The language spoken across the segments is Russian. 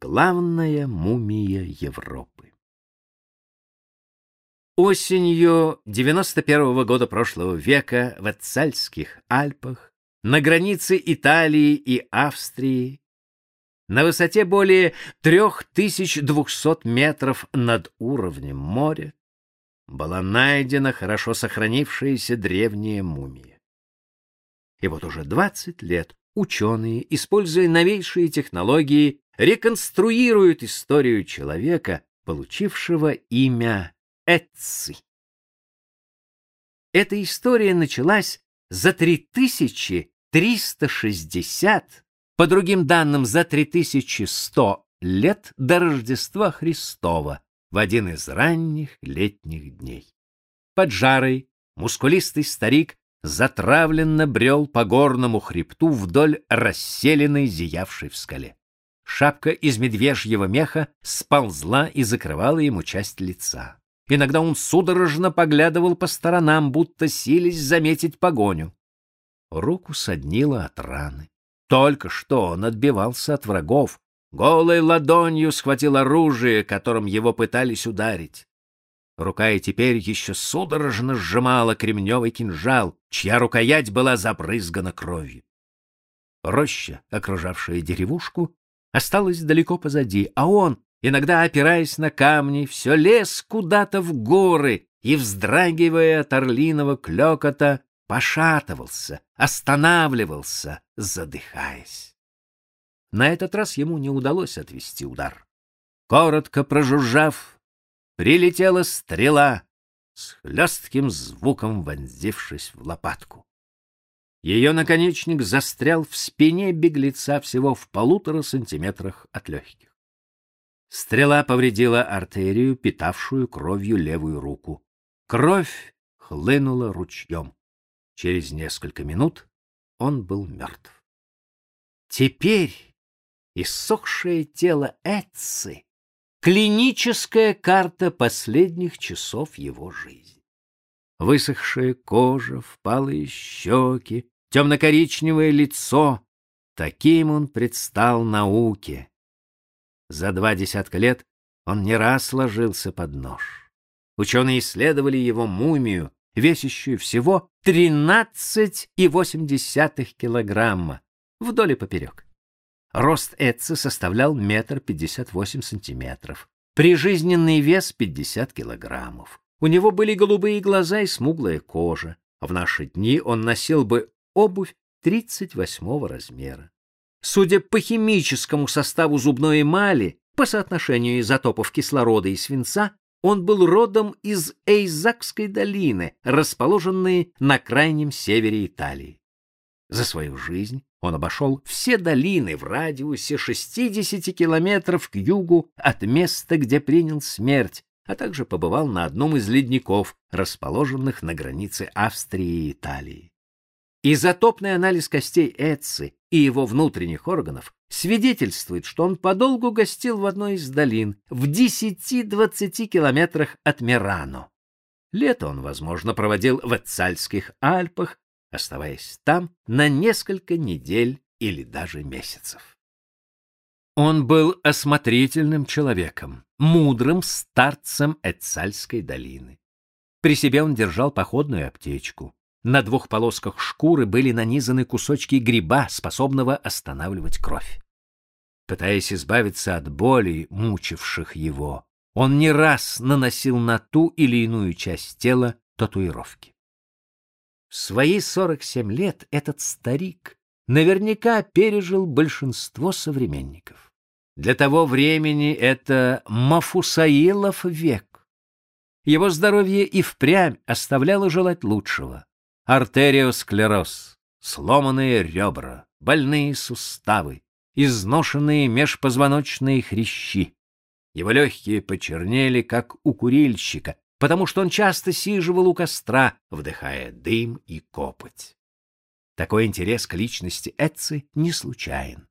главная мумия Европы. Осенью 91 -го года прошлого века в Эцальских Альпах, на границе Италии и Австрии, на высоте более 3200 метров над уровнем моря, была найдена хорошо сохранившаяся древняя мумия. И вот уже 20 лет ученые, используя новейшие технологии, реконструируют историю человека, получившего имя Эцци. Эта история началась за 3360, по другим данным, за 3100 лет до Рождества Христова, в один из ранних летних дней. Под жарой мускулистый старик затравленно брел по горному хребту вдоль расселенной, зиявшей в скале. Шапка из медвежьего меха сползла и закрывала ему часть лица. Иногда он судорожно поглядывал по сторонам, будто сились заметить погоню. Руку соднило от раны. Только что он отбивался от врагов, голой ладонью схватил оружие, которым его пытались ударить. Рука и теперь еще судорожно сжимала кремневый кинжал, чья рукоять была забрызгана кровью. Роща, окружавшая деревушку, осталась далеко позади, а он, иногда опираясь на камни, все лез куда-то в горы и, вздрагивая от орлиного клёкота, пошатывался, останавливался, задыхаясь. На этот раз ему не удалось отвести удар. Коротко прожужжав, прилетела стрела с хлестким звуком вонзившись в лопатку. Ее наконечник застрял в спине беглеца всего в полутора сантиметрах от легких. Стрела повредила артерию, питавшую кровью левую руку. Кровь хлынула ручьем. Через несколько минут он был мертв. Теперь иссохшее тело Эцци клиническая карта последних часов его жизни. Высохшая кожа, впалые щеки, темно-коричневое лицо — таким он предстал науке. За два десятка лет он не раз ложился под нож. Ученые исследовали его мумию, весящую всего 13,8 килограмма, вдоль и поперек. Рост Эдса составлял метр пятьдесят восемь сантиметров. Прижизненный вес пятьдесят килограммов. У него были голубые глаза и смуглая кожа. В наши дни он носил бы обувь тридцать восьмого размера. Судя по химическому составу зубной эмали, по соотношению изотопов кислорода и свинца, он был родом из Эйзакской долины, расположенной на крайнем севере Италии. За свою жизнь он обошел все долины в радиусе 60 километров к югу от места, где принял смерть, а также побывал на одном из ледников, расположенных на границе Австрии и Италии. Изотопный анализ костей Эцци и его внутренних органов свидетельствует, что он подолгу гостил в одной из долин в 10-20 километрах от Мирано. Лето он, возможно, проводил в Эцальских Альпах оставаясь там на несколько недель или даже месяцев. Он был осмотрительным человеком, мудрым старцем Эцальской долины. При себе он держал походную аптечку. На двух полосках шкуры были нанизаны кусочки гриба, способного останавливать кровь. Пытаясь избавиться от боли, мучивших его, он не раз наносил на ту или иную часть тела татуировки. В свои 47 лет этот старик наверняка пережил большинство современников. Для того времени это Мафусаилов век. Его здоровье и впрямь оставляло желать лучшего. Артериосклероз, сломанные ребра, больные суставы, изношенные межпозвоночные хрящи. Его легкие почернели, как у курильщика, потому что он часто сиживал у костра, вдыхая дым и копоть. Такой интерес к личности Эцци не случайен.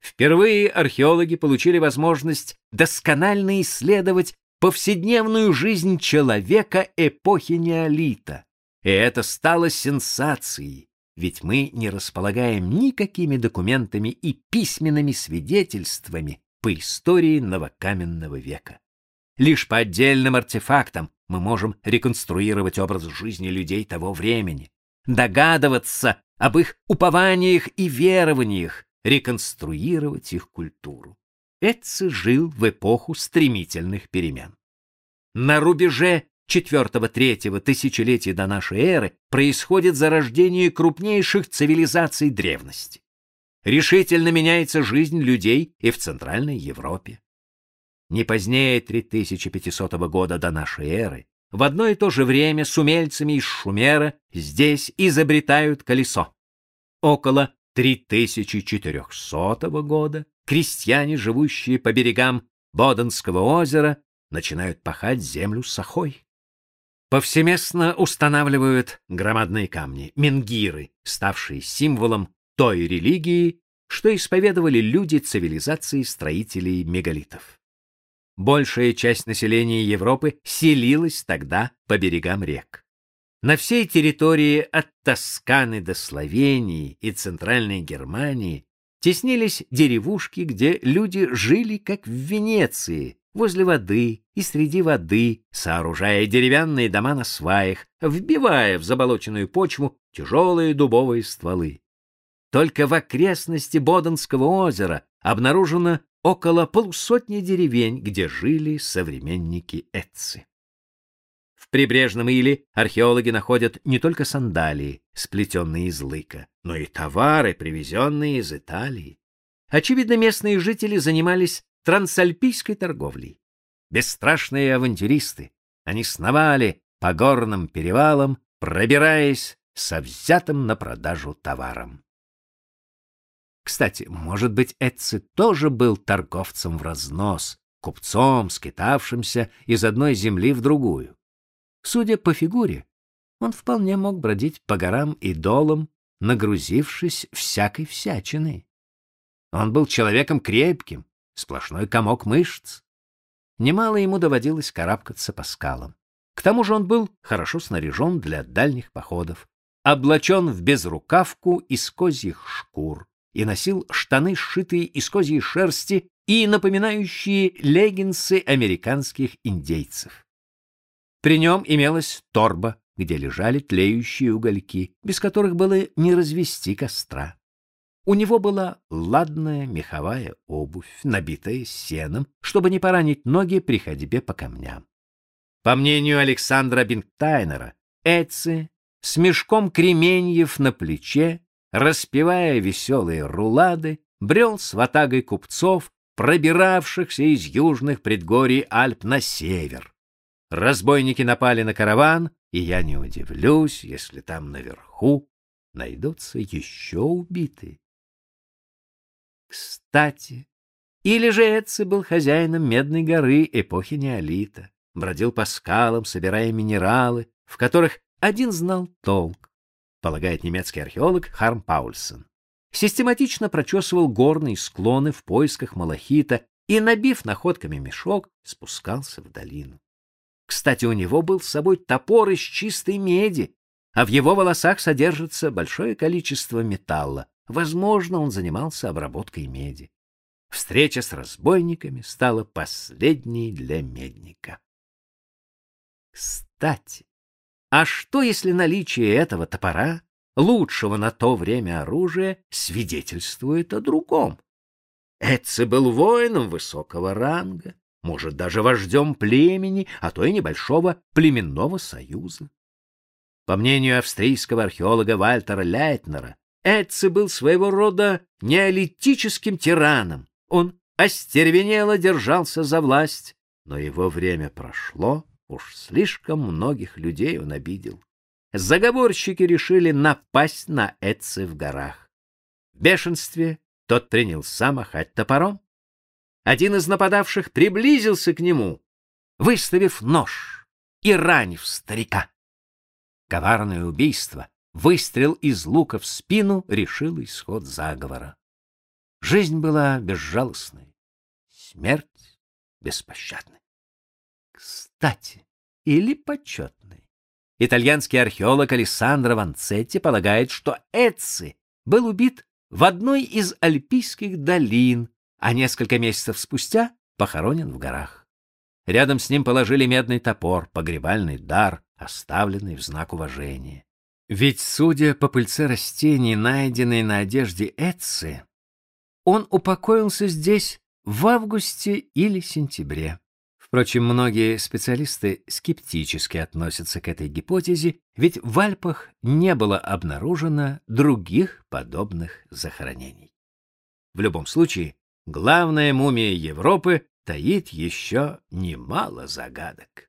Впервые археологи получили возможность досконально исследовать повседневную жизнь человека эпохи неолита. И это стало сенсацией, ведь мы не располагаем никакими документами и письменными свидетельствами по истории новокаменного века. Лишь по отдельным артефактам мы можем реконструировать образ жизни людей того времени, догадываться об их упованиях и верованиях, реконструировать их культуру. Эци жил в эпоху стремительных перемен. На рубеже четвертого-третьего тысячелетия до нашей эры происходит зарождение крупнейших цивилизаций древности. Решительно меняется жизнь людей и в Центральной Европе. Не позднее 3500 года до нашей эры в одно и то же время с умельцами из Шумера здесь изобретают колесо. Около 3400 года крестьяне, живущие по берегам Боденского озера, начинают пахать землю сахой. Повсеместно устанавливают громадные камни, менгиры, ставшие символом той религии, что исповедовали люди цивилизации строителей мегалитов. Большая часть населения Европы селилась тогда по берегам рек. На всей территории от Тосканы до Словении и Центральной Германии теснились деревушки, где люди жили как в Венеции, возле воды и среди воды, сооружая деревянные дома на сваях, вбивая в заболоченную почву тяжелые дубовые стволы. Только в окрестности Боденского озера обнаружено около полусотни деревень, где жили современники Эцци. В прибрежном иле археологи находят не только сандалии, сплетенные из лыка, но и товары, привезенные из Италии. Очевидно, местные жители занимались трансальпийской торговлей. Бесстрашные авантюристы, они сновали по горным перевалам, пробираясь со взятым на продажу товаром. Кстати, может быть, Эцци тоже был торговцем в разнос, купцом, скитавшимся из одной земли в другую. Судя по фигуре, он вполне мог бродить по горам и долам, нагрузившись всякой всячиной. Он был человеком крепким, сплошной комок мышц. Немало ему доводилось карабкаться по скалам. К тому же он был хорошо снаряжен для дальних походов, облачен в безрукавку из козьих шкур, и носил штаны, сшитые из козьей шерсти и напоминающие леггинсы американских индейцев. При нем имелась торба, где лежали тлеющие угольки, без которых было не развести костра. У него была ладная меховая обувь, набитая сеном, чтобы не поранить ноги при ходьбе по камням. По мнению Александра Бинктайнера, Эци с мешком кременьев на плече распевая веселые рулады, брел с ватагой купцов, пробиравшихся из южных предгорий Альп на север. Разбойники напали на караван, и я не удивлюсь, если там наверху найдутся еще убитые. Кстати, или же Эци был хозяином Медной горы эпохи неолита, бродил по скалам, собирая минералы, в которых один знал толк, полагает немецкий археолог Харм Паульсен. Систематично прочесывал горные склоны в поисках малахита и, набив находками мешок, спускался в долину. Кстати, у него был с собой топор из чистой меди, а в его волосах содержится большое количество металла. Возможно, он занимался обработкой меди. Встреча с разбойниками стала последней для медника. Кстати, а что, если наличие этого топора, лучшего на то время оружия, свидетельствует о другом? Эци был воином высокого ранга, может, даже вождем племени, а то и небольшого племенного союза. По мнению австрийского археолога Вальтера Лейтнера, Эци был своего рода неолитическим тираном. Он остервенело держался за власть, но его время прошло, Уж слишком многих людей он обидел. Заговорщики решили напасть на Эци в горах. В бешенстве тот принялся махать топором. Один из нападавших приблизился к нему, выставив нож и ранив старика. Коварное убийство, выстрел из лука в спину решил исход заговора. Жизнь была безжалостной, смерть беспощадной кстати или почетной. Итальянский археолог Алессандро Ванцетти полагает, что Эцци был убит в одной из альпийских долин, а несколько месяцев спустя похоронен в горах. Рядом с ним положили медный топор, погребальный дар, оставленный в знак уважения. Ведь, судя по пыльце растений, найденной на одежде Эцци, он упокоился здесь в августе или сентябре. Впрочем, многие специалисты скептически относятся к этой гипотезе, ведь в Альпах не было обнаружено других подобных захоронений. В любом случае, главная мумия Европы таит еще немало загадок.